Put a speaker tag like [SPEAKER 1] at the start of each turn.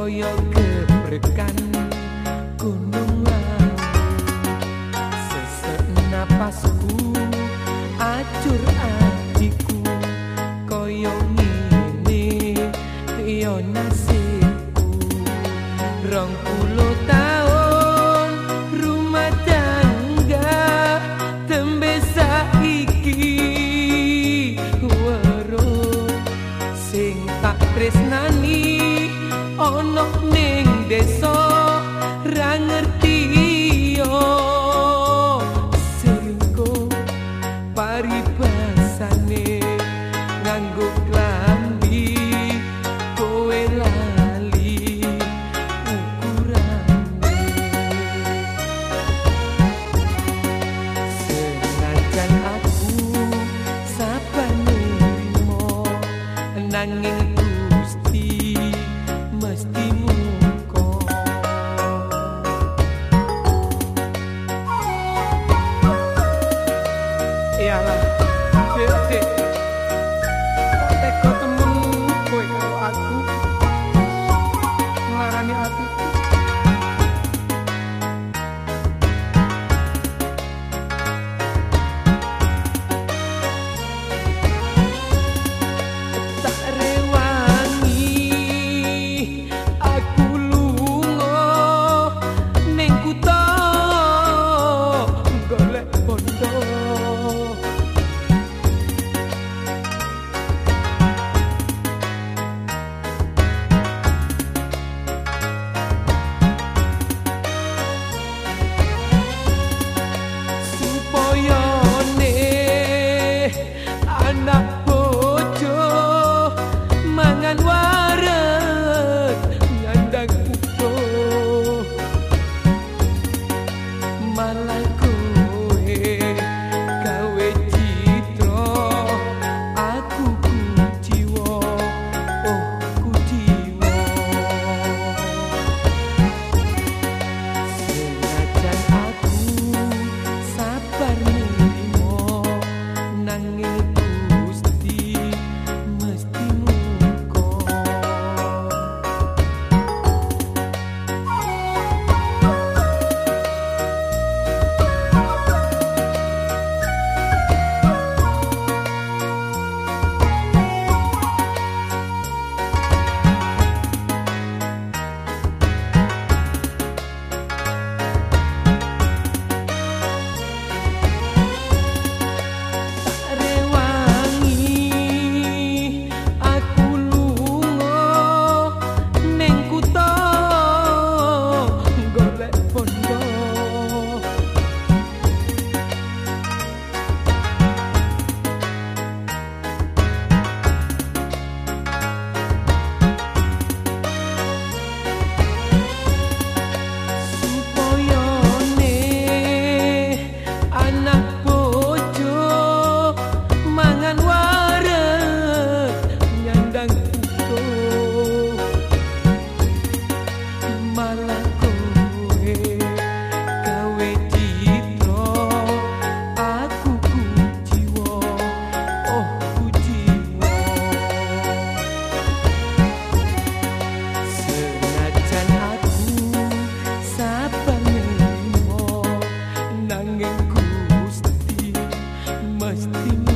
[SPEAKER 1] koyo gebrekan gunung sesek napasku acur adikku koyo ngene yo nasibku. Rong puluh tahun rumah tangga tembe saiki waro sing tak tresnani. Ono ning desa ra ngerti yo. Selingkuh paribasane nganggo klambi kowe lali ukurane senajan aku sapane limo nanging i lastimar.